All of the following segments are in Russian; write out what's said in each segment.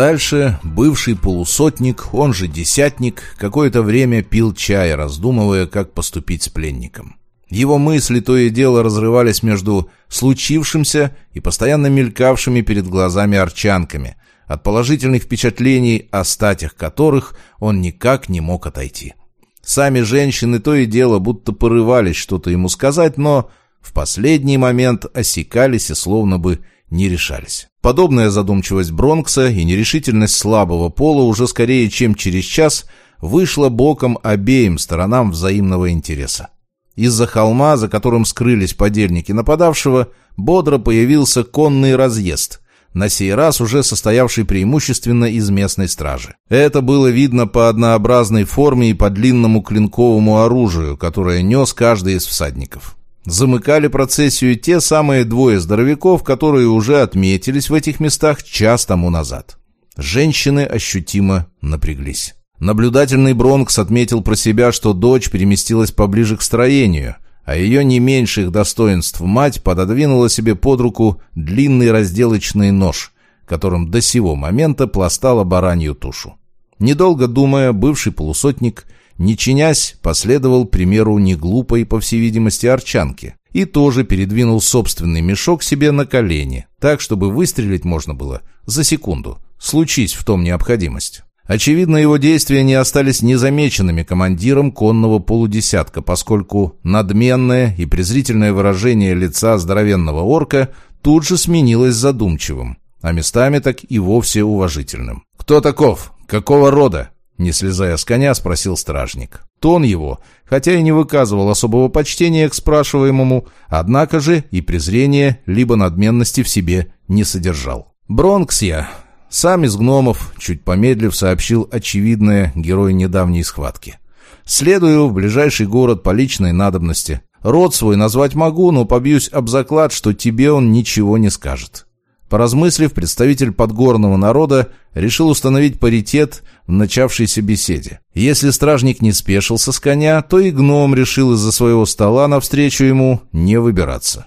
Дальше бывший полусотник, он же десятник, какое-то время пил чай, раздумывая, как поступить с пленником. Его мысли то и дело разрывались между случившимся и постоянно мелькавшими перед глазами арчанками, от положительных впечатлений о статях которых он никак не мог отойти. Сами женщины то и дело будто порывались что-то ему сказать, но в последний момент осекались и словно бы не решались. Подобная задумчивость Бронкса и нерешительность слабого пола уже скорее, чем через час, вышла боком обеим сторонам взаимного интереса. Из-за холма, за которым скрылись подельники нападавшего, бодро появился конный разъезд, на сей раз уже состоявший преимущественно из местной стражи. Это было видно по однообразной форме и по длинному клинковому оружию, которое нес каждый из всадников. Замыкали процессию те самые двое здоровяков, которые уже отметились в этих местах час тому назад. Женщины ощутимо напряглись. Наблюдательный Бронкс отметил про себя, что дочь переместилась поближе к строению, а ее не меньших достоинств мать пододвинула себе под руку длинный разделочный нож, которым до сего момента пластала баранью тушу. Недолго думая, бывший полусотник – не чинясь, последовал примеру неглупой, по всей видимости, арчанки и тоже передвинул собственный мешок себе на колени, так, чтобы выстрелить можно было за секунду, случись в том необходимость. Очевидно, его действия не остались незамеченными командиром конного полудесятка, поскольку надменное и презрительное выражение лица здоровенного орка тут же сменилось задумчивым, а местами так и вовсе уважительным. «Кто таков? Какого рода?» Не слезая с коня, спросил стражник. Тон его, хотя и не выказывал особого почтения к спрашиваемому, однако же и презрения, либо надменности в себе не содержал. «Бронкс я. Сам из гномов», — чуть помедлив сообщил очевидное герой недавней схватки. «Следую в ближайший город по личной надобности. Род свой назвать могу, но побьюсь об заклад, что тебе он ничего не скажет». Поразмыслив, представитель подгорного народа решил установить паритет в начавшейся беседе. Если стражник не спешился с коня, то и гном решил из-за своего стола навстречу ему не выбираться.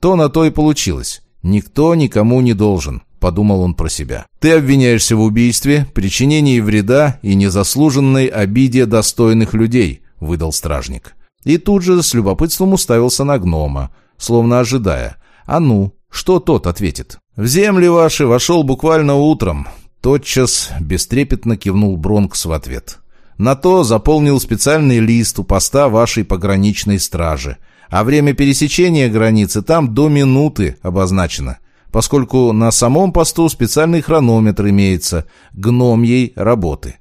То на то и получилось. «Никто никому не должен», — подумал он про себя. «Ты обвиняешься в убийстве, причинении вреда и незаслуженной обиде достойных людей», — выдал стражник. И тут же с любопытством уставился на гнома, словно ожидая. «А ну, что тот ответит?» «В земли ваши вошел буквально утром». Тотчас бестрепетно кивнул Бронкс в ответ. «На то заполнил специальный лист у поста вашей пограничной стражи. А время пересечения границы там до минуты обозначено, поскольку на самом посту специальный хронометр имеется, гномьей работы».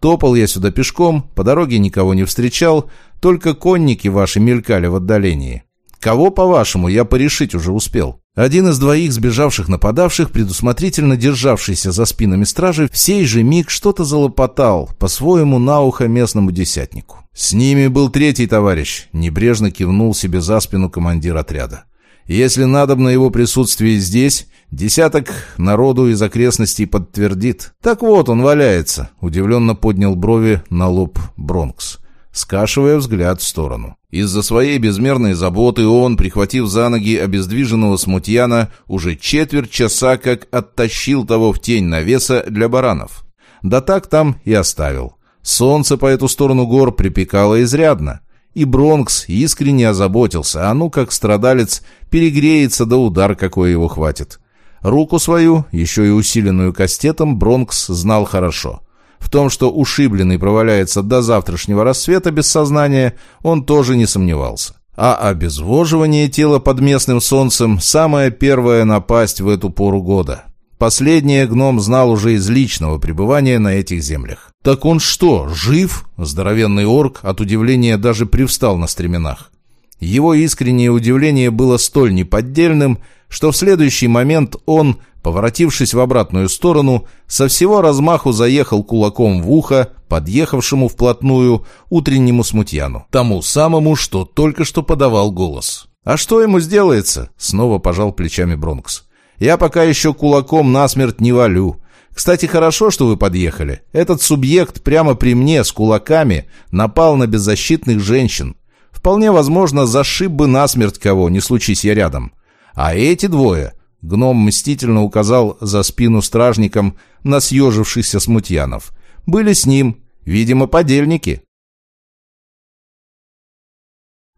Топал я сюда пешком, по дороге никого не встречал, только конники ваши мелькали в отдалении. Кого, по-вашему, я порешить уже успел? Один из двоих сбежавших нападавших, предусмотрительно державшийся за спинами стражи, в сей же миг что-то залопотал, по-своему на ухо местному десятнику. С ними был третий товарищ, небрежно кивнул себе за спину командир отряда. Если надобно его присутствие здесь, десяток народу из окрестностей подтвердит. Так вот он валяется, удивленно поднял брови на лоб Бронкс скашивая взгляд в сторону. Из-за своей безмерной заботы он, прихватив за ноги обездвиженного смутьяна, уже четверть часа как оттащил того в тень навеса для баранов. Да так там и оставил. Солнце по эту сторону гор припекало изрядно. И Бронкс искренне озаботился, а ну как страдалец перегреется да удар какой его хватит. Руку свою, еще и усиленную кастетом, Бронкс знал хорошо — в том, что ушибленный проваляется до завтрашнего рассвета без сознания, он тоже не сомневался. А обезвоживание тела под местным солнцем – самая первая напасть в эту пору года. Последнее гном знал уже из личного пребывания на этих землях. «Так он что, жив?» Здоровенный орк от удивления даже привстал на стременах. Его искреннее удивление было столь неподдельным, что в следующий момент он, поворотившись в обратную сторону, со всего размаху заехал кулаком в ухо подъехавшему вплотную утреннему смутьяну, тому самому, что только что подавал голос. «А что ему сделается?» — снова пожал плечами Бронкс. «Я пока еще кулаком насмерть не валю. Кстати, хорошо, что вы подъехали. Этот субъект прямо при мне с кулаками напал на беззащитных женщин. Вполне возможно, зашиб бы насмерть кого, не случись я рядом. А эти двое Гном мстительно указал за спину стражникам на съежившихся смутьянов. Были с ним, видимо, подельники.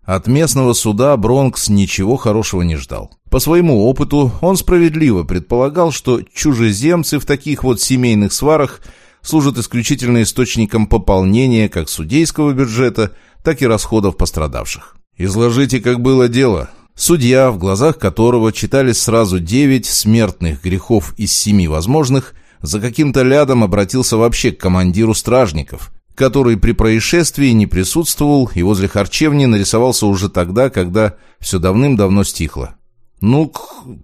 От местного суда Бронкс ничего хорошего не ждал. По своему опыту он справедливо предполагал, что чужеземцы в таких вот семейных сварах служат исключительно источником пополнения как судейского бюджета, так и расходов пострадавших. «Изложите, как было дело», Судья, в глазах которого читались сразу девять смертных грехов из семи возможных, за каким-то лядом обратился вообще к командиру стражников, который при происшествии не присутствовал и возле харчевни нарисовался уже тогда, когда все давным-давно стихло. «Ну,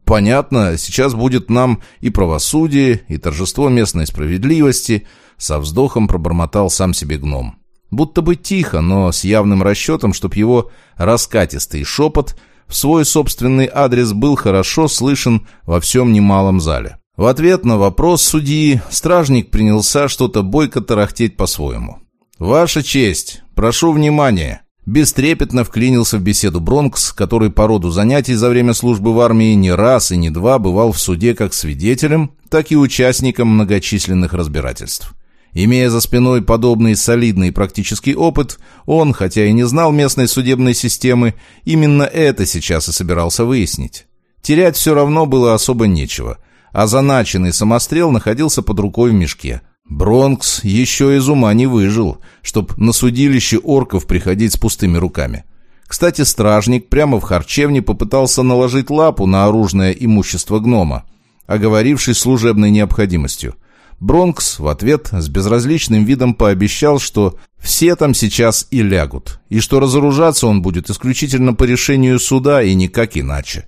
понятно, сейчас будет нам и правосудие, и торжество местной справедливости», со вздохом пробормотал сам себе гном. Будто бы тихо, но с явным расчетом, чтоб его раскатистый шепот – в свой собственный адрес был хорошо слышен во всем немалом зале. В ответ на вопрос судьи стражник принялся что-то бойко тарахтеть по-своему. «Ваша честь, прошу внимания!» Бестрепетно вклинился в беседу Бронкс, который по роду занятий за время службы в армии не раз и не два бывал в суде как свидетелем, так и участником многочисленных разбирательств. Имея за спиной подобный солидный практический опыт, он, хотя и не знал местной судебной системы, именно это сейчас и собирался выяснить. Терять все равно было особо нечего, а заначенный самострел находился под рукой в мешке. Бронкс еще из ума не выжил, чтоб на судилище орков приходить с пустыми руками. Кстати, стражник прямо в харчевне попытался наложить лапу на оружное имущество гнома, оговорившись служебной необходимостью. Бронкс в ответ с безразличным видом пообещал, что все там сейчас и лягут, и что разоружаться он будет исключительно по решению суда и никак иначе.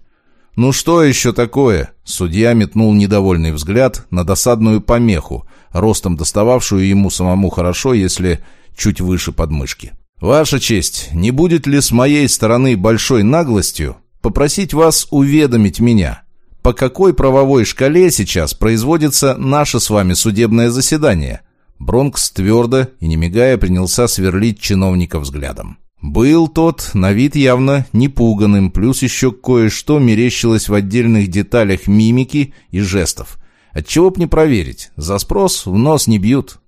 «Ну что еще такое?» Судья метнул недовольный взгляд на досадную помеху, ростом достававшую ему самому хорошо, если чуть выше подмышки. «Ваша честь, не будет ли с моей стороны большой наглостью попросить вас уведомить меня?» По какой правовой шкале сейчас производится наше с вами судебное заседание?» Бронкс твердо и не мигая принялся сверлить чиновника взглядом. Был тот на вид явно непуганным, плюс еще кое-что мерещилось в отдельных деталях мимики и жестов. Отчего б не проверить, за спрос в нос не бьют.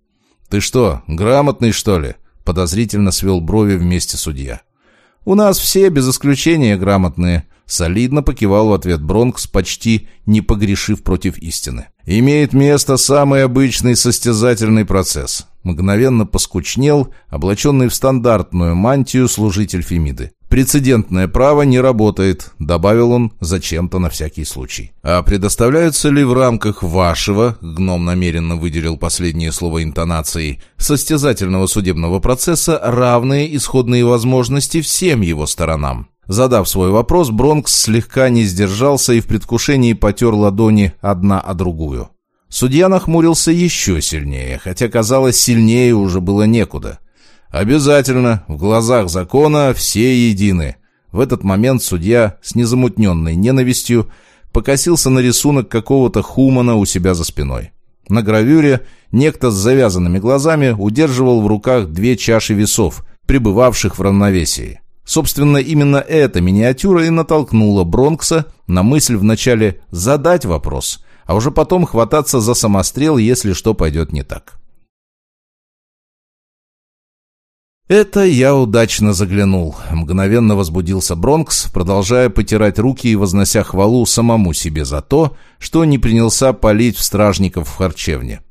«Ты что, грамотный, что ли?» подозрительно свел брови вместе судья. «У нас все, без исключения, грамотные», Солидно покивал в ответ Бронкс, почти не погрешив против истины. «Имеет место самый обычный состязательный процесс». Мгновенно поскучнел, облаченный в стандартную мантию служитель Фемиды. «Прецедентное право не работает», — добавил он зачем-то на всякий случай. «А предоставляются ли в рамках вашего, — гном намеренно выделил последнее слово интонацией, — состязательного судебного процесса равные исходные возможности всем его сторонам?» Задав свой вопрос, Бронкс слегка не сдержался и в предвкушении потер ладони одна о другую. Судья нахмурился еще сильнее, хотя, казалось, сильнее уже было некуда. «Обязательно, в глазах закона все едины». В этот момент судья с незамутненной ненавистью покосился на рисунок какого-то хумана у себя за спиной. На гравюре некто с завязанными глазами удерживал в руках две чаши весов, пребывавших в равновесии. Собственно, именно эта миниатюра и натолкнула Бронкса на мысль вначале задать вопрос, а уже потом хвататься за самострел, если что пойдет не так. «Это я удачно заглянул», — мгновенно возбудился Бронкс, продолжая потирать руки и вознося хвалу самому себе за то, что не принялся палить в стражников в харчевне.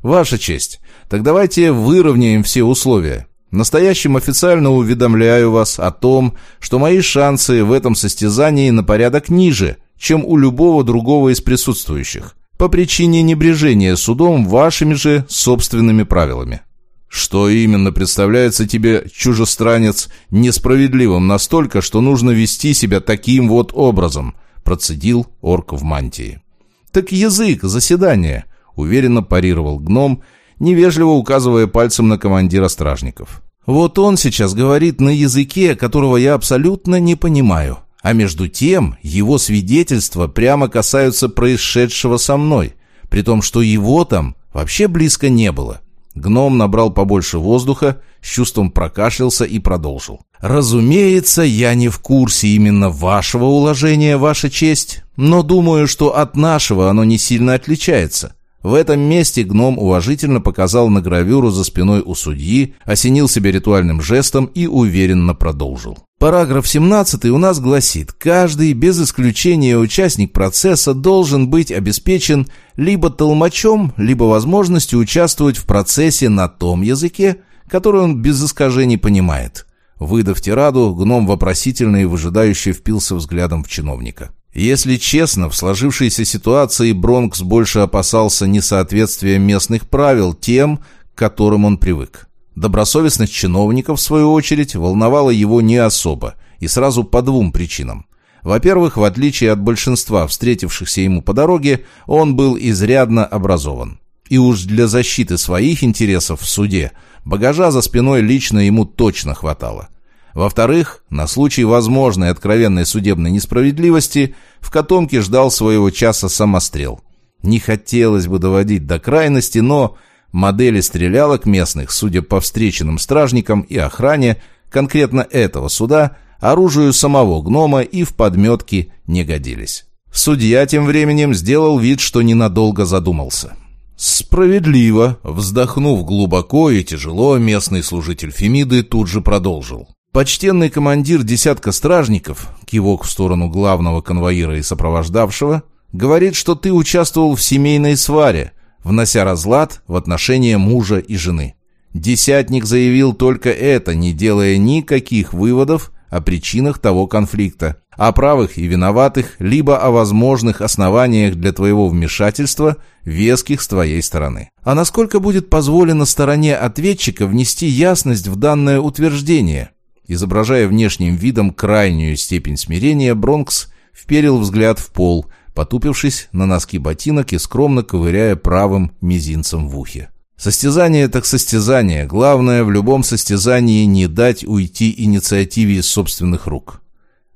«Ваша честь, так давайте выровняем все условия. Настоящим официально уведомляю вас о том, что мои шансы в этом состязании на порядок ниже, чем у любого другого из присутствующих, по причине небрежения судом вашими же собственными правилами. Что именно представляется тебе, чужестранец, несправедливым настолько, что нужно вести себя таким вот образом, процедил орк в мантии. Так язык, заседание, уверенно парировал гном, невежливо указывая пальцем на командира стражников. «Вот он сейчас говорит на языке, которого я абсолютно не понимаю. А между тем, его свидетельства прямо касаются происшедшего со мной, при том, что его там вообще близко не было. Гном набрал побольше воздуха, с чувством прокашлялся и продолжил. «Разумеется, я не в курсе именно вашего уложения, ваша честь, но думаю, что от нашего оно не сильно отличается. В этом месте гном уважительно показал на гравюру за спиной у судьи, осенил себя ритуальным жестом и уверенно продолжил. Параграф 17 у нас гласит, каждый, без исключения участник процесса, должен быть обеспечен либо толмачом, либо возможностью участвовать в процессе на том языке, который он без искажений понимает. Выдав тираду, гном вопросительно и выжидающе впился взглядом в чиновника. Если честно, в сложившейся ситуации Бронкс больше опасался несоответствия местных правил тем, к которым он привык. Добросовестность чиновников, в свою очередь, волновала его не особо, и сразу по двум причинам. Во-первых, в отличие от большинства встретившихся ему по дороге, он был изрядно образован. И уж для защиты своих интересов в суде багажа за спиной лично ему точно хватало. Во-вторых, на случай возможной откровенной судебной несправедливости в котомке ждал своего часа самострел. Не хотелось бы доводить до крайности, но модели стрелялок местных, судя по встреченным стражникам и охране, конкретно этого суда, оружию самого гнома и в подметки не годились. Судья тем временем сделал вид, что ненадолго задумался. Справедливо, вздохнув глубоко и тяжело, местный служитель Фемиды тут же продолжил. Почтенный командир десятка стражников, кивок в сторону главного конвоира и сопровождавшего, говорит, что ты участвовал в семейной сваре, внося разлад в отношения мужа и жены. Десятник заявил только это, не делая никаких выводов о причинах того конфликта, о правых и виноватых, либо о возможных основаниях для твоего вмешательства, веских с твоей стороны. А насколько будет позволено стороне ответчика внести ясность в данное утверждение – Изображая внешним видом крайнюю степень смирения, Бронкс вперил взгляд в пол, потупившись на носки ботинок и скромно ковыряя правым мизинцем в ухе. Состязание так состязание. Главное в любом состязании не дать уйти инициативе из собственных рук.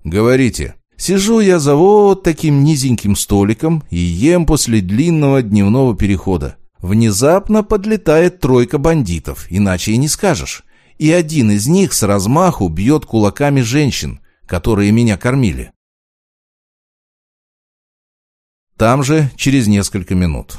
Говорите. Сижу я за вот таким низеньким столиком и ем после длинного дневного перехода. Внезапно подлетает тройка бандитов, иначе и не скажешь и один из них с размаху бьет кулаками женщин, которые меня кормили. Там же через несколько минут.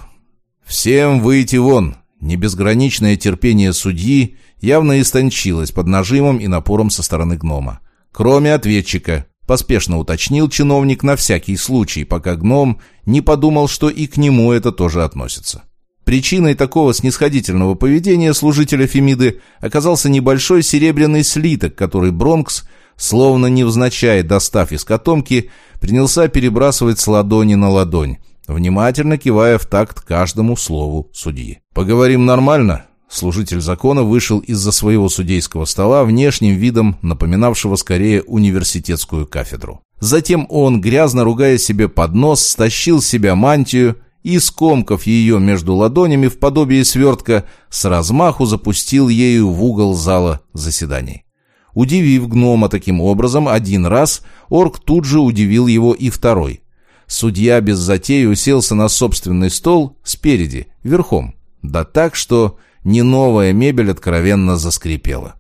«Всем выйти вон!» Небезграничное терпение судьи явно истончилось под нажимом и напором со стороны гнома. Кроме ответчика, поспешно уточнил чиновник на всякий случай, пока гном не подумал, что и к нему это тоже относится. Причиной такого снисходительного поведения служителя Фемиды оказался небольшой серебряный слиток, который Бронкс, словно невзначай достав из котомки, принялся перебрасывать с ладони на ладонь, внимательно кивая в такт каждому слову судьи. «Поговорим нормально?» Служитель закона вышел из-за своего судейского стола внешним видом, напоминавшего скорее университетскую кафедру. Затем он, грязно ругая себе под нос, стащил с себя мантию и, скомкав ее между ладонями в подобие свертка, с размаху запустил ею в угол зала заседаний. Удивив гнома таким образом один раз, орк тут же удивил его и второй. Судья без затеи уселся на собственный стол спереди, верхом, да так, что не новая мебель откровенно заскрипела.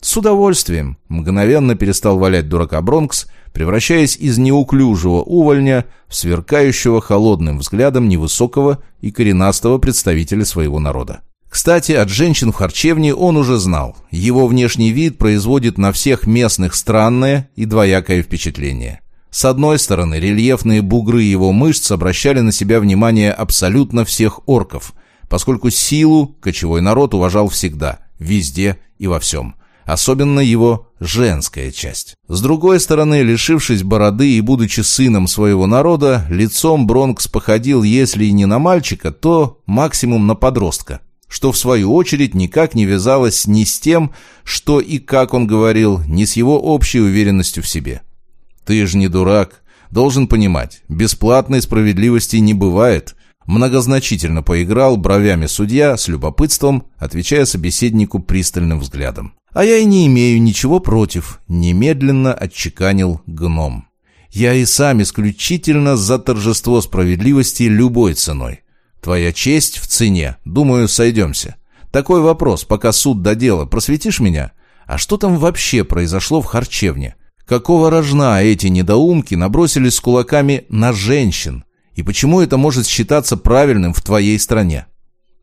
С удовольствием мгновенно перестал валять дурака Бронкс, превращаясь из неуклюжего увольня в сверкающего холодным взглядом невысокого и коренастого представителя своего народа. Кстати, от женщин в харчевне он уже знал. Его внешний вид производит на всех местных странное и двоякое впечатление. С одной стороны, рельефные бугры его мышц обращали на себя внимание абсолютно всех орков, поскольку силу кочевой народ уважал всегда, везде и во всем особенно его женская часть. С другой стороны, лишившись бороды и будучи сыном своего народа, лицом Бронкс походил, если и не на мальчика, то максимум на подростка, что в свою очередь никак не вязалось ни с тем, что и как он говорил, ни с его общей уверенностью в себе. «Ты же не дурак, должен понимать, бесплатной справедливости не бывает», Многозначительно поиграл бровями судья с любопытством, отвечая собеседнику пристальным взглядом. «А я и не имею ничего против», — немедленно отчеканил гном. «Я и сам исключительно за торжество справедливости любой ценой. Твоя честь в цене, думаю, сойдемся. Такой вопрос, пока суд до дела, просветишь меня? А что там вообще произошло в харчевне? Какого рожна эти недоумки набросились с кулаками на женщин? И почему это может считаться правильным в твоей стране?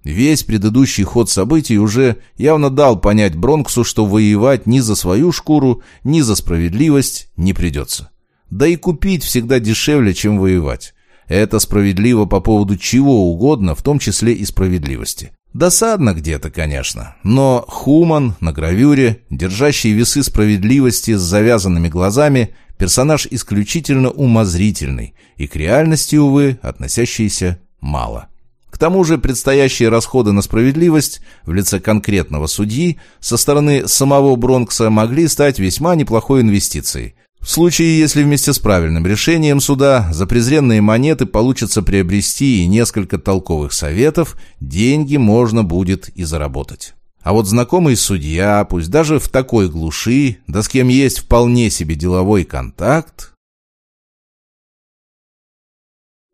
Весь предыдущий ход событий уже явно дал понять Бронксу, что воевать ни за свою шкуру, ни за справедливость не придется. Да и купить всегда дешевле, чем воевать. Это справедливо по поводу чего угодно, в том числе и справедливости. Досадно где-то, конечно, но Хуман на гравюре, держащий весы справедливости с завязанными глазами, персонаж исключительно умозрительный и к реальности, увы, относящийся мало. К тому же предстоящие расходы на справедливость в лице конкретного судьи со стороны самого Бронкса могли стать весьма неплохой инвестицией, в случае, если вместе с правильным решением суда за презренные монеты получится приобрести и несколько толковых советов, деньги можно будет и заработать. А вот знакомый судья, пусть даже в такой глуши, да с кем есть вполне себе деловой контакт...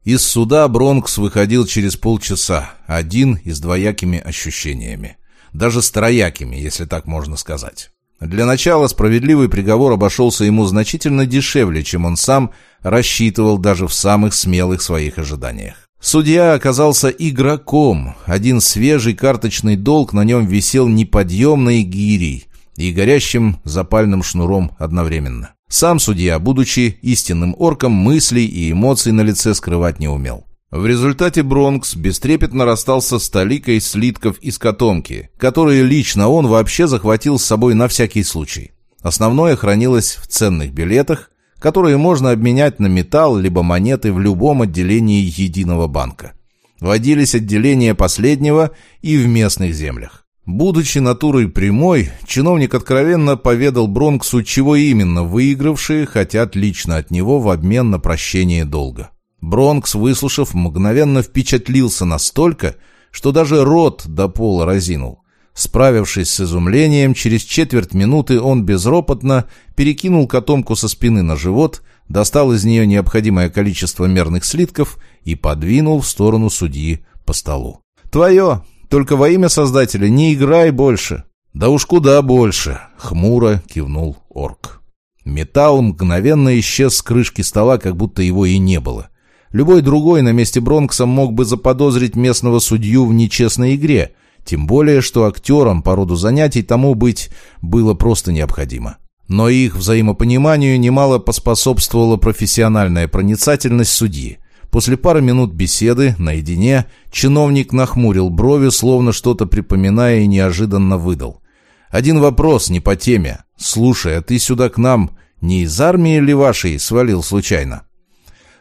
Из суда Бронкс выходил через полчаса, один и с двоякими ощущениями. Даже с троякими, если так можно сказать. Для начала справедливый приговор обошелся ему значительно дешевле, чем он сам рассчитывал даже в самых смелых своих ожиданиях. Судья оказался игроком. Один свежий карточный долг на нем висел неподъемной гирей и горящим запальным шнуром одновременно. Сам судья, будучи истинным орком, мыслей и эмоций на лице скрывать не умел. В результате Бронкс бестрепетно расстался с толикой слитков из котомки, которые лично он вообще захватил с собой на всякий случай. Основное хранилось в ценных билетах, которые можно обменять на металл либо монеты в любом отделении единого банка. Водились отделения последнего и в местных землях. Будучи натурой прямой, чиновник откровенно поведал Бронксу, чего именно выигравшие хотят лично от него в обмен на прощение долга. Бронкс, выслушав, мгновенно впечатлился настолько, что даже рот до пола разинул. Справившись с изумлением, через четверть минуты он безропотно перекинул котомку со спины на живот, достал из нее необходимое количество мерных слитков и подвинул в сторону судьи по столу. «Твое! Только во имя Создателя не играй больше!» «Да уж куда больше!» — хмуро кивнул орк. Металл мгновенно исчез с крышки стола, как будто его и не было. Любой другой на месте Бронкса мог бы заподозрить местного судью в нечестной игре, тем более, что актерам по роду занятий тому быть было просто необходимо. Но их взаимопониманию немало поспособствовала профессиональная проницательность судьи. После пары минут беседы, наедине, чиновник нахмурил брови, словно что-то припоминая и неожиданно выдал. «Один вопрос, не по теме. Слушай, а ты сюда к нам не из армии ли вашей свалил случайно?»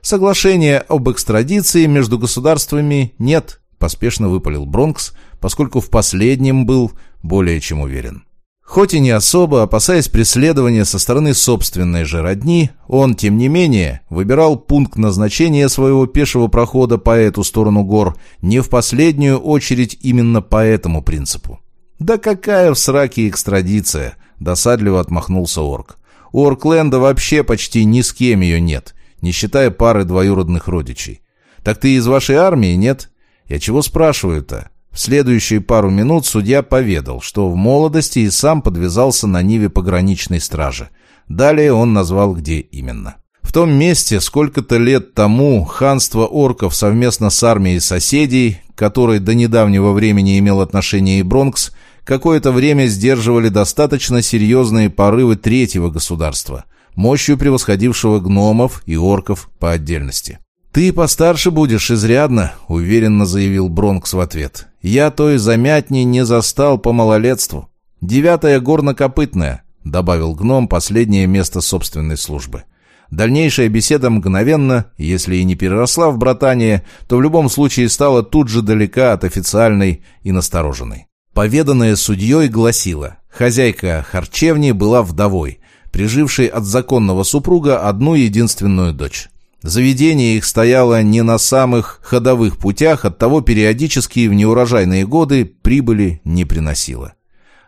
Соглашения об экстрадиции между государствами нет, поспешно выпалил Бронкс, поскольку в последнем был более чем уверен. Хоть и не особо, опасаясь преследования со стороны собственной же родни, он, тем не менее, выбирал пункт назначения своего пешего прохода по эту сторону гор не в последнюю очередь именно по этому принципу. «Да какая в сраке экстрадиция?» – досадливо отмахнулся Орк. «У Оркленда вообще почти ни с кем ее нет, не считая пары двоюродных родичей. Так ты из вашей армии, нет? Я чего спрашиваю-то? В следующие пару минут судья поведал, что в молодости и сам подвязался на Ниве пограничной стражи. Далее он назвал, где именно. В том месте, сколько-то лет тому, ханство орков совместно с армией соседей, которой до недавнего времени имел отношение и Бронкс, какое-то время сдерживали достаточно серьезные порывы третьего государства, мощью превосходившего гномов и орков по отдельности. «Ты постарше будешь изрядно», — уверенно заявил Бронкс в ответ. «Я той замятни не застал по малолетству. Девятая горнокопытная», — добавил гном последнее место собственной службы. Дальнейшая беседа мгновенно, если и не переросла в братание, то в любом случае стала тут же далека от официальной и настороженной. Поведанное судьей гласило, хозяйка харчевни была вдовой, прижившей от законного супруга одну единственную дочь. Заведение их стояло не на самых ходовых путях, оттого периодически в неурожайные годы прибыли не приносило.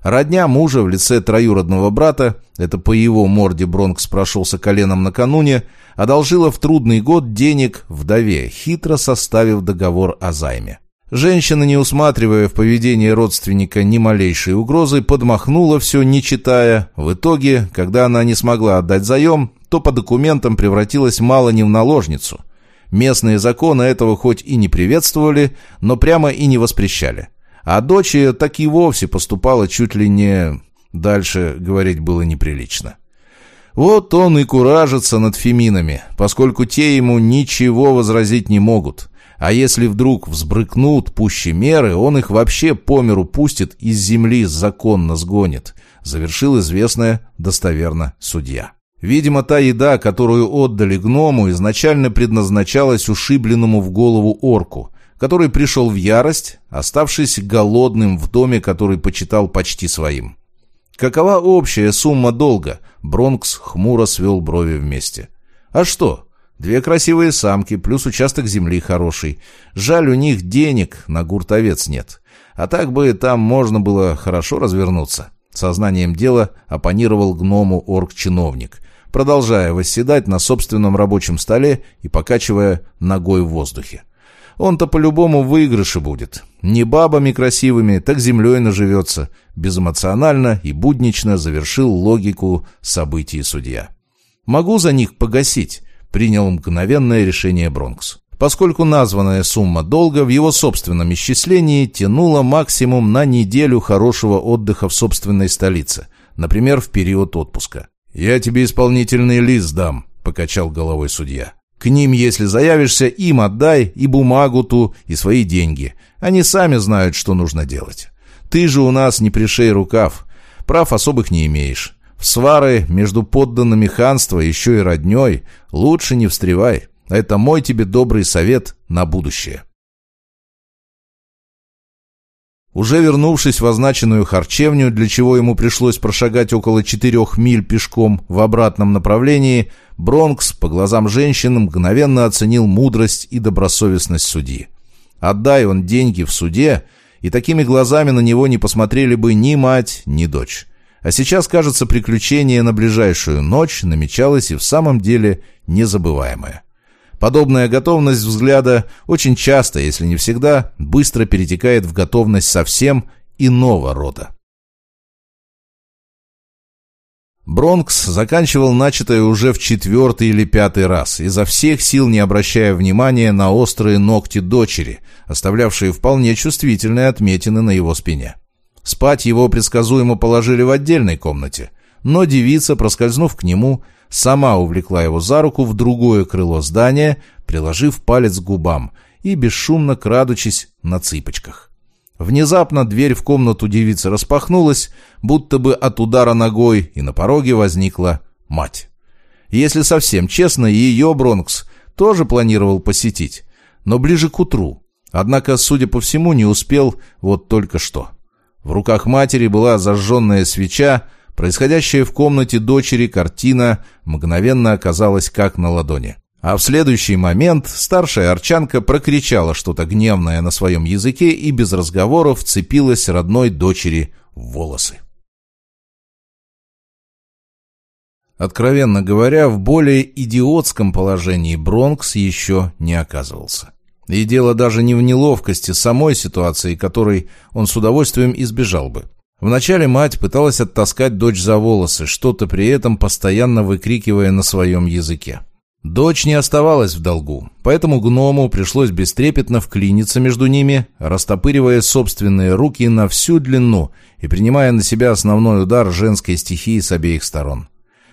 Родня мужа в лице троюродного брата, это по его морде Бронкс прошелся коленом накануне, одолжила в трудный год денег вдове, хитро составив договор о займе. Женщина, не усматривая в поведении родственника ни малейшей угрозы, подмахнула все, не читая. В итоге, когда она не смогла отдать заем, то по документам превратилась мало не в наложницу. Местные законы этого хоть и не приветствовали, но прямо и не воспрещали. А дочь ее так и вовсе поступала чуть ли не... Дальше говорить было неприлично. Вот он и куражится над феминами, поскольку те ему ничего возразить не могут. А если вдруг взбрыкнут пуще меры, он их вообще по миру пустит, из земли законно сгонит, завершил известная достоверно судья. Видимо, та еда, которую отдали гному, изначально предназначалась ушибленному в голову орку, который пришел в ярость, оставшись голодным в доме, который почитал почти своим. Какова общая сумма долга? Бронкс хмуро свел брови вместе. А что? Две красивые самки, плюс участок земли хороший. Жаль, у них денег на гурт овец нет. А так бы там можно было хорошо развернуться. Сознанием дела оппонировал гному орк-чиновник, продолжая восседать на собственном рабочем столе и покачивая ногой в воздухе. Он-то по-любому в выигрыше будет. Не бабами красивыми, так землей наживется. Безэмоционально и буднично завершил логику событий судья. Могу за них погасить, принял мгновенное решение Бронкс. Поскольку названная сумма долга в его собственном исчислении тянула максимум на неделю хорошего отдыха в собственной столице, например, в период отпуска. «Я тебе исполнительный лист дам», — покачал головой судья. «К ним, если заявишься, им отдай и бумагу ту, и свои деньги. Они сами знают, что нужно делать. Ты же у нас не пришей рукав, прав особых не имеешь. Свары между подданными ханства, еще и родней, лучше не встревай. Это мой тебе добрый совет на будущее. Уже вернувшись в означенную харчевню, для чего ему пришлось прошагать около четырех миль пешком в обратном направлении, Бронкс по глазам женщин мгновенно оценил мудрость и добросовестность судьи. Отдай он деньги в суде, и такими глазами на него не посмотрели бы ни мать, ни дочь. А сейчас, кажется, приключение на ближайшую ночь намечалось и в самом деле незабываемое. Подобная готовность взгляда очень часто, если не всегда, быстро перетекает в готовность совсем иного рода. Бронкс заканчивал начатое уже в четвертый или пятый раз, изо всех сил не обращая внимания на острые ногти дочери, оставлявшие вполне чувствительные отметины на его спине. Спать его предсказуемо положили в отдельной комнате, но девица, проскользнув к нему, сама увлекла его за руку в другое крыло здания, приложив палец к губам и бесшумно крадучись на цыпочках. Внезапно дверь в комнату девицы распахнулась, будто бы от удара ногой, и на пороге возникла мать. Если совсем честно, ее Бронкс тоже планировал посетить, но ближе к утру. Однако, судя по всему, не успел вот только что. В руках матери была зажженная свеча, происходящая в комнате дочери картина мгновенно оказалась как на ладони. А в следующий момент старшая арчанка прокричала что-то гневное на своем языке и без разговоров вцепилась родной дочери в волосы. Откровенно говоря, в более идиотском положении Бронкс еще не оказывался. И дело даже не в неловкости самой ситуации, которой он с удовольствием избежал бы. Вначале мать пыталась оттаскать дочь за волосы, что-то при этом постоянно выкрикивая на своем языке. Дочь не оставалась в долгу, поэтому гному пришлось бестрепетно вклиниться между ними, растопыривая собственные руки на всю длину и принимая на себя основной удар женской стихии с обеих сторон.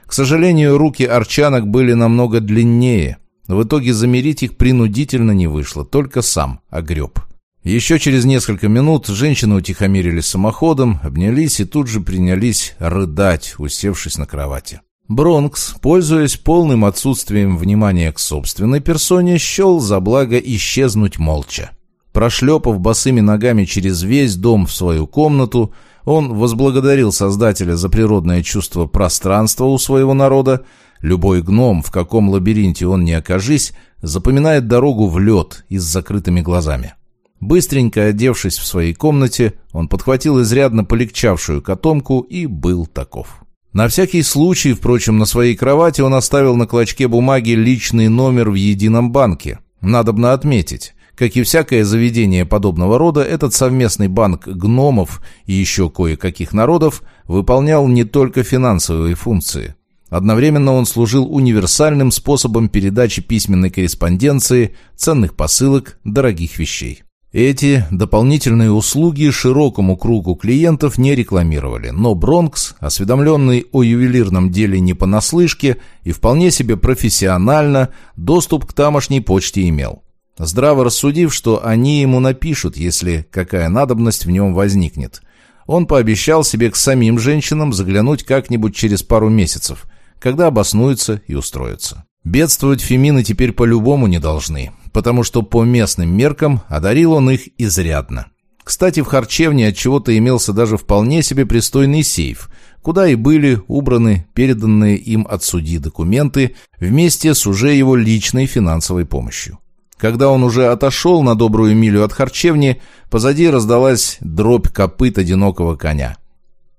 К сожалению, руки арчанок были намного длиннее, в итоге замерить их принудительно не вышло, только сам огреб. Еще через несколько минут женщины утихомирились самоходом, обнялись и тут же принялись рыдать, усевшись на кровати. Бронкс, пользуясь полным отсутствием внимания к собственной персоне, счел за благо исчезнуть молча. Прошлепав босыми ногами через весь дом в свою комнату, он возблагодарил Создателя за природное чувство пространства у своего народа, Любой гном, в каком лабиринте он не окажись, запоминает дорогу в лед и с закрытыми глазами. Быстренько одевшись в своей комнате, он подхватил изрядно полегчавшую котомку и был таков. На всякий случай, впрочем, на своей кровати он оставил на клочке бумаги личный номер в едином банке. Надобно отметить, Как и всякое заведение подобного рода, этот совместный банк гномов и еще кое-каких народов выполнял не только финансовые функции. Одновременно он служил универсальным способом передачи письменной корреспонденции, ценных посылок, дорогих вещей. Эти дополнительные услуги широкому кругу клиентов не рекламировали, но Бронкс, осведомленный о ювелирном деле не понаслышке и вполне себе профессионально, доступ к тамошней почте имел. Здраво рассудив, что они ему напишут, если какая надобность в нем возникнет. Он пообещал себе к самим женщинам заглянуть как-нибудь через пару месяцев, когда обоснуются и устроятся. Бедствовать Фемины теперь по-любому не должны, потому что по местным меркам одарил он их изрядно. Кстати, в харчевне от чего-то имелся даже вполне себе пристойный сейф, куда и были убраны переданные им от судьи документы вместе с уже его личной финансовой помощью. Когда он уже отошел на добрую милю от харчевни, позади раздалась дробь копыт одинокого коня,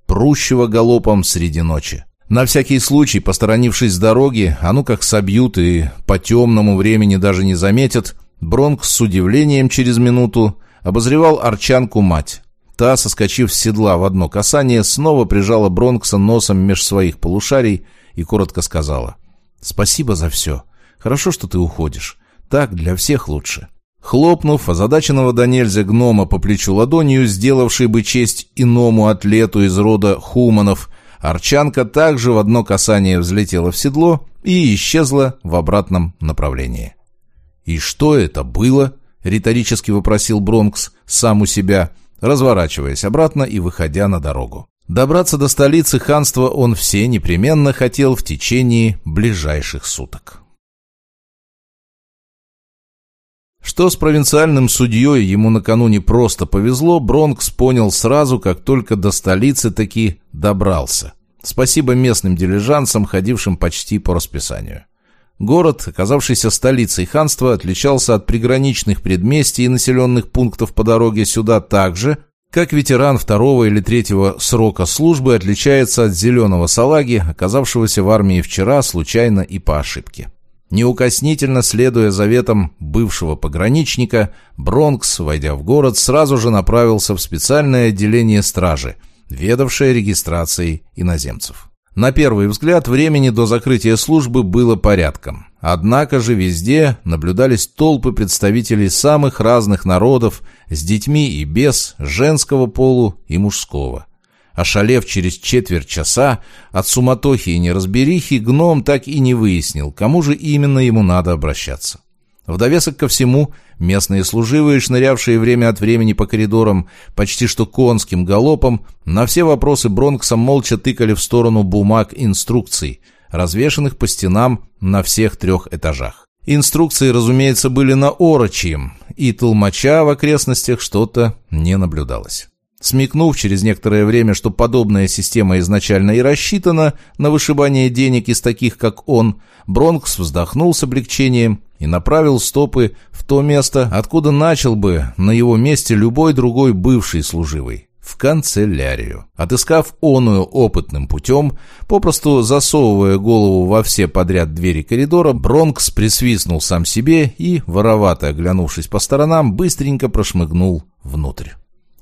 прущего галопом среди ночи. На всякий случай, посторонившись с дороги, а ну как собьют и по темному времени даже не заметят, Бронкс с удивлением через минуту обозревал арчанку-мать. Та, соскочив с седла в одно касание, снова прижала Бронкса носом меж своих полушарий и коротко сказала «Спасибо за все. Хорошо, что ты уходишь. Так для всех лучше». Хлопнув озадаченного до нельзя гнома по плечу ладонью, сделавший бы честь иному атлету из рода Хуманов, Арчанка также в одно касание взлетела в седло и исчезла в обратном направлении. «И что это было?» — риторически вопросил Бронкс сам у себя, разворачиваясь обратно и выходя на дорогу. Добраться до столицы ханства он все непременно хотел в течение ближайших суток. Что с провинциальным судьей ему накануне просто повезло, Бронкс понял сразу, как только до столицы таки добрался. Спасибо местным дилижансам, ходившим почти по расписанию. Город, оказавшийся столицей ханства, отличался от приграничных предместий и населенных пунктов по дороге сюда так же, как ветеран второго или третьего срока службы отличается от зеленого салаги, оказавшегося в армии вчера случайно и по ошибке. Неукоснительно следуя заветам бывшего пограничника, Бронкс, войдя в город, сразу же направился в специальное отделение стражи, ведавшее регистрацией иноземцев. На первый взгляд, времени до закрытия службы было порядком. Однако же везде наблюдались толпы представителей самых разных народов с детьми и без, женского полу и мужского. Ошалев через четверть часа, от суматохи и неразберихи гном так и не выяснил, кому же именно ему надо обращаться. В довесок ко всему, местные служивые, шнырявшие время от времени по коридорам почти что конским галопом, на все вопросы Бронкса молча тыкали в сторону бумаг инструкций, развешанных по стенам на всех трех этажах. Инструкции, разумеется, были на орочьем, и толмача в окрестностях что-то не наблюдалось. Смекнув через некоторое время, что подобная система изначально и рассчитана на вышибание денег из таких, как он, Бронкс вздохнул с облегчением и направил стопы в то место, откуда начал бы на его месте любой другой бывший служивый в канцелярию. Отыскав оную опытным путем, попросту засовывая голову во все подряд двери коридора, Бронкс присвистнул сам себе и, воровато оглянувшись по сторонам, быстренько прошмыгнул внутрь.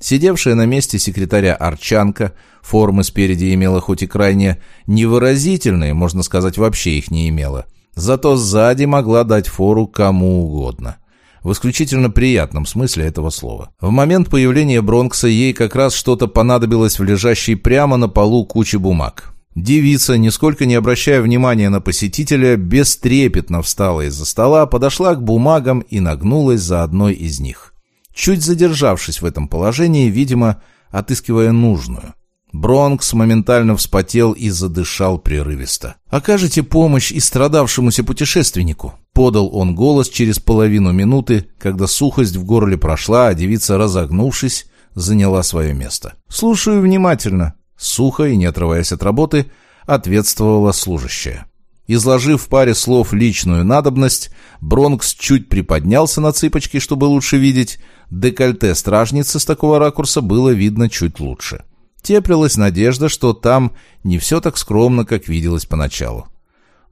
Сидевшая на месте секретаря Арчанка, формы спереди имела хоть и крайне невыразительные, можно сказать, вообще их не имела, зато сзади могла дать фору кому угодно. В исключительно приятном смысле этого слова. В момент появления Бронкса ей как раз что-то понадобилось в лежащей прямо на полу куче бумаг. Девица, нисколько не обращая внимания на посетителя, бестрепетно встала из-за стола, подошла к бумагам и нагнулась за одной из них чуть задержавшись в этом положении, видимо, отыскивая нужную. Бронкс моментально вспотел и задышал прерывисто. «Окажете помощь и страдавшемуся путешественнику?» Подал он голос через половину минуты, когда сухость в горле прошла, а девица, разогнувшись, заняла свое место. «Слушаю внимательно», — сухо и не отрываясь от работы, ответствовала служащая. Изложив в паре слов личную надобность, Бронкс чуть приподнялся на цыпочки, чтобы лучше видеть. Декольте стражницы с такого ракурса было видно чуть лучше. Теплилась надежда, что там не все так скромно, как виделось поначалу.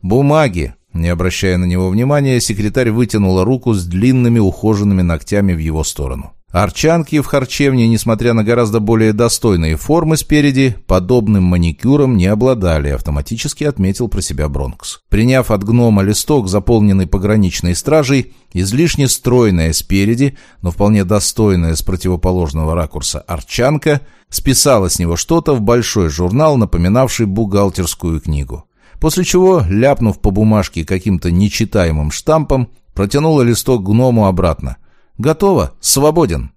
«Бумаги», Не обращая на него внимания, секретарь вытянула руку с длинными ухоженными ногтями в его сторону. Арчанки в харчевне, несмотря на гораздо более достойные формы спереди, подобным маникюром не обладали, автоматически отметил про себя Бронкс. Приняв от гнома листок, заполненный пограничной стражей, излишне стройная спереди, но вполне достойная с противоположного ракурса арчанка, списала с него что-то в большой журнал, напоминавший бухгалтерскую книгу. После чего, ляпнув по бумажке каким-то нечитаемым штампом, протянула листок гному обратно – «Готово. Свободен».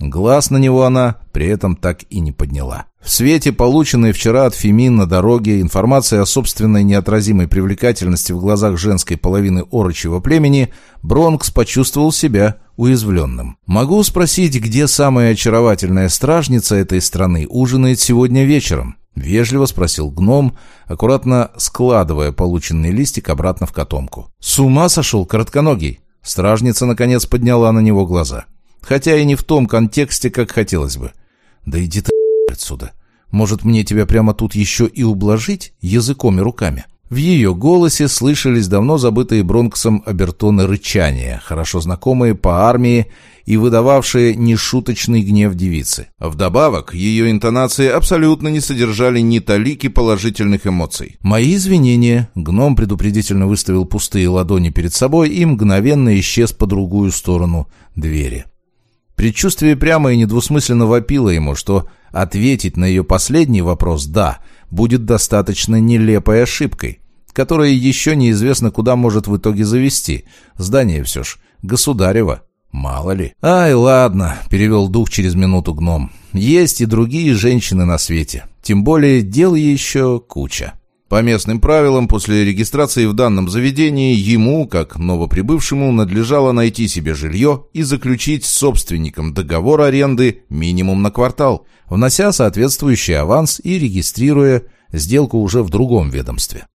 Глаз на него она при этом так и не подняла. В свете, полученной вчера от Фемин на дороге, информации о собственной неотразимой привлекательности в глазах женской половины орочьего племени, Бронкс почувствовал себя уязвленным. «Могу спросить, где самая очаровательная стражница этой страны ужинает сегодня вечером?» — вежливо спросил гном, аккуратно складывая полученный листик обратно в котомку. «С ума сошел коротконогий!» Стражница, наконец, подняла на него глаза. Хотя и не в том контексте, как хотелось бы. «Да иди ты отсюда. Может, мне тебя прямо тут еще и ублажить языком и руками?» В ее голосе слышались давно забытые Бронксом обертоны рычания, хорошо знакомые по армии и выдававшие нешуточный гнев девицы. Вдобавок, ее интонации абсолютно не содержали ни талики положительных эмоций. «Мои извинения», — гном предупредительно выставил пустые ладони перед собой и мгновенно исчез по другую сторону двери. Предчувствие прямо и недвусмысленно вопило ему, что ответить на ее последний вопрос «да» будет достаточно нелепой ошибкой, которая еще неизвестно куда может в итоге завести. Здание все ж государево. Мало ли. «Ай, ладно», — перевел дух через минуту гном. «Есть и другие женщины на свете. Тем более дел еще куча». По местным правилам, после регистрации в данном заведении, ему, как новоприбывшему, надлежало найти себе жилье и заключить с собственником договор аренды минимум на квартал, внося соответствующий аванс и регистрируя сделку уже в другом ведомстве.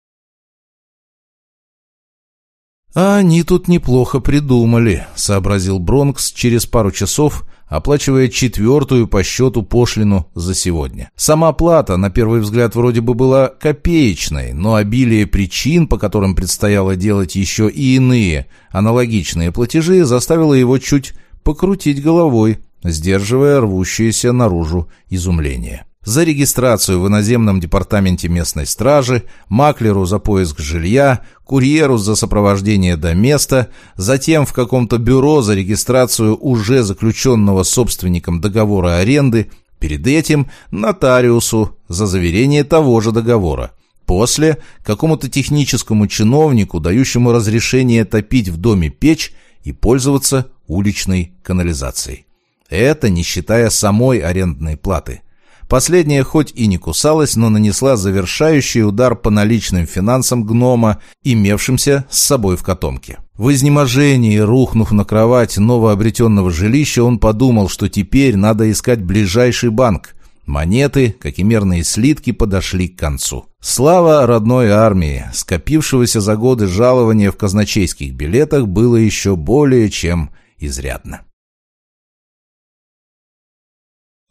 «А они тут неплохо придумали», — сообразил Бронкс через пару часов, оплачивая четвертую по счету пошлину за сегодня. Сама плата, на первый взгляд, вроде бы была копеечной, но обилие причин, по которым предстояло делать еще и иные аналогичные платежи, заставило его чуть покрутить головой, сдерживая рвущееся наружу изумление за регистрацию в иноземном департаменте местной стражи, маклеру за поиск жилья, курьеру за сопровождение до места, затем в каком-то бюро за регистрацию уже заключенного собственником договора аренды, перед этим нотариусу за заверение того же договора. После какому-то техническому чиновнику, дающему разрешение топить в доме печь и пользоваться уличной канализацией. Это не считая самой арендной платы – Последняя хоть и не кусалась, но нанесла завершающий удар по наличным финансам гнома, имевшимся с собой в котомке. В изнеможении, рухнув на кровать новообретенного жилища, он подумал, что теперь надо искать ближайший банк. Монеты, как и мерные слитки, подошли к концу. Слава родной армии, скопившегося за годы жалования в казначейских билетах, было еще более чем изрядно.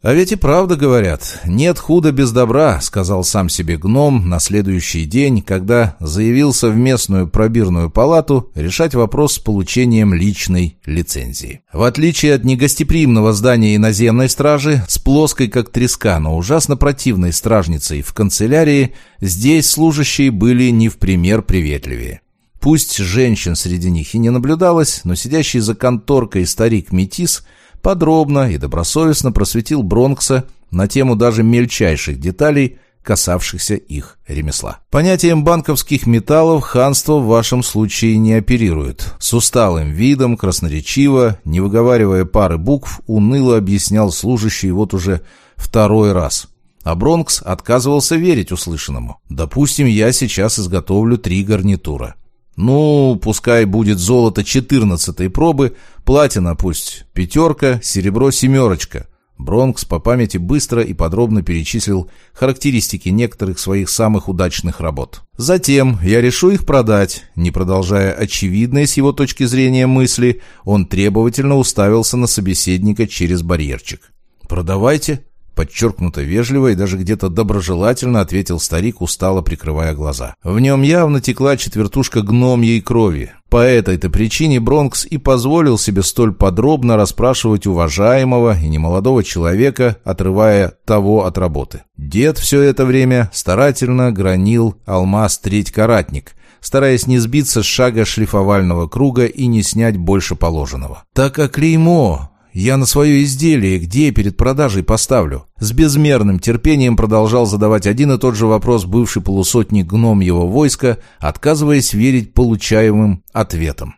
«А ведь и правда говорят, нет худа без добра», — сказал сам себе гном на следующий день, когда заявился в местную пробирную палату решать вопрос с получением личной лицензии. В отличие от негостеприимного здания иноземной стражи, с плоской как треска, но ужасно противной стражницей в канцелярии, здесь служащие были не в пример приветливее. Пусть женщин среди них и не наблюдалось, но сидящий за конторкой старик-метис — подробно и добросовестно просветил Бронкса на тему даже мельчайших деталей, касавшихся их ремесла. Понятием банковских металлов ханство в вашем случае не оперирует. С усталым видом, красноречиво, не выговаривая пары букв, уныло объяснял служащий вот уже второй раз. А Бронкс отказывался верить услышанному. «Допустим, я сейчас изготовлю три гарнитура. Ну, пускай будет золото четырнадцатой пробы, платина пусть пятерка, серебро семерочка. Бронкс по памяти быстро и подробно перечислил характеристики некоторых своих самых удачных работ. Затем я решу их продать. Не продолжая очевидной с его точки зрения мысли, он требовательно уставился на собеседника через барьерчик. «Продавайте», Подчеркнуто вежливо и даже где-то доброжелательно ответил старик, устало прикрывая глаза. В нем явно текла четвертушка гномьей крови. По этой-то причине Бронкс и позволил себе столь подробно расспрашивать уважаемого и немолодого человека, отрывая того от работы. Дед все это время старательно гранил алмаз треть каратник, стараясь не сбиться с шага шлифовального круга и не снять больше положенного. «Так как клеймо я на свое изделие где перед продажей поставлю?» С безмерным терпением продолжал задавать один и тот же вопрос бывший полусотник гном его войска, отказываясь верить получаемым ответам.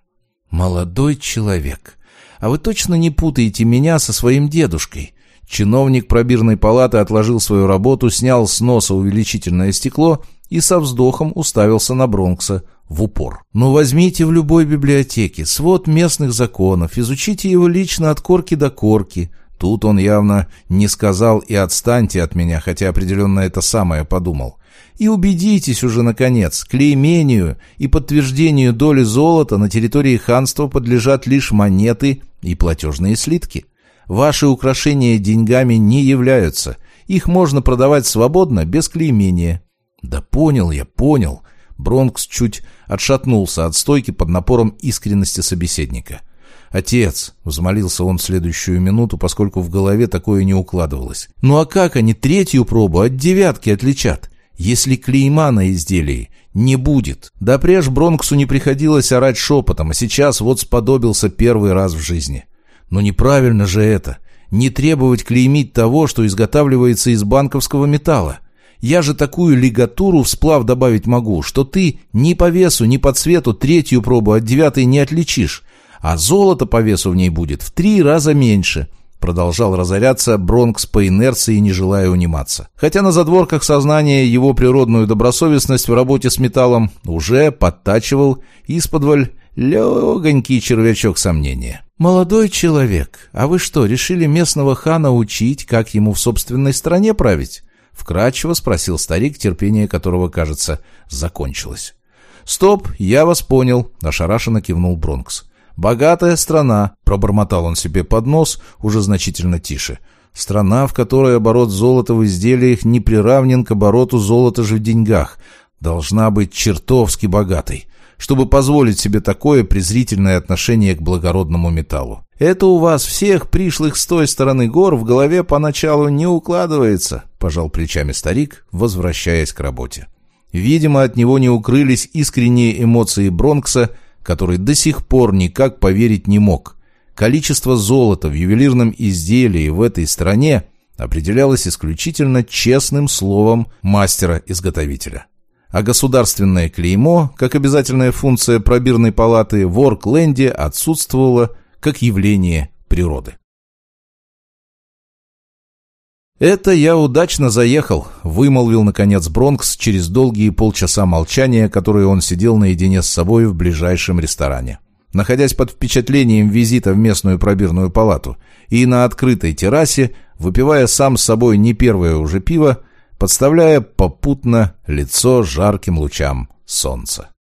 «Молодой человек, а вы точно не путаете меня со своим дедушкой?» Чиновник пробирной палаты отложил свою работу, снял с носа увеличительное стекло и со вздохом уставился на Бронкса, в упор. Но возьмите в любой библиотеке свод местных законов, изучите его лично от корки до корки. Тут он явно не сказал и отстаньте от меня, хотя определенно это самое подумал. И убедитесь уже, наконец, клеймению и подтверждению доли золота на территории ханства подлежат лишь монеты и платежные слитки. Ваши украшения деньгами не являются. Их можно продавать свободно, без клеймения. Да понял я, понял. Бронкс чуть отшатнулся от стойки под напором искренности собеседника. «Отец!» — взмолился он в следующую минуту, поскольку в голове такое не укладывалось. «Ну а как они третью пробу от девятки отличат, если клейма на изделии не будет?» Да преж Бронксу не приходилось орать шепотом, а сейчас вот сподобился первый раз в жизни. «Но неправильно же это!» не требовать клеймить того, что изготавливается из банковского металла. Я же такую лигатуру в сплав добавить могу, что ты ни по весу, ни по цвету третью пробу от девятой не отличишь, а золото по весу в ней будет в три раза меньше». Продолжал разоряться Бронкс по инерции, не желая униматься. Хотя на задворках сознания его природную добросовестность в работе с металлом уже подтачивал исподволь легонький червячок сомнения. «Молодой человек, а вы что, решили местного хана учить, как ему в собственной стране править?» Вкратчиво спросил старик, терпение которого, кажется, закончилось. «Стоп, я вас понял», — ошарашенно кивнул Бронкс. «Богатая страна», — пробормотал он себе под нос, уже значительно тише. «Страна, в которой оборот золота в изделиях не приравнен к обороту золота же в деньгах, должна быть чертовски богатой чтобы позволить себе такое презрительное отношение к благородному металлу. Это у вас всех пришлых с той стороны гор в голове поначалу не укладывается, пожал плечами старик, возвращаясь к работе. Видимо, от него не укрылись искренние эмоции Бронкса, который до сих пор никак поверить не мог. Количество золота в ювелирном изделии в этой стране определялось исключительно честным словом мастера-изготовителя а государственное клеймо, как обязательная функция пробирной палаты, в Оркленде отсутствовало как явление природы. «Это я удачно заехал», — вымолвил, наконец, Бронкс через долгие полчаса молчания, которые он сидел наедине с собой в ближайшем ресторане. Находясь под впечатлением визита в местную пробирную палату и на открытой террасе, выпивая сам с собой не первое уже пиво, подставляя попутно лицо жарким лучам солнца.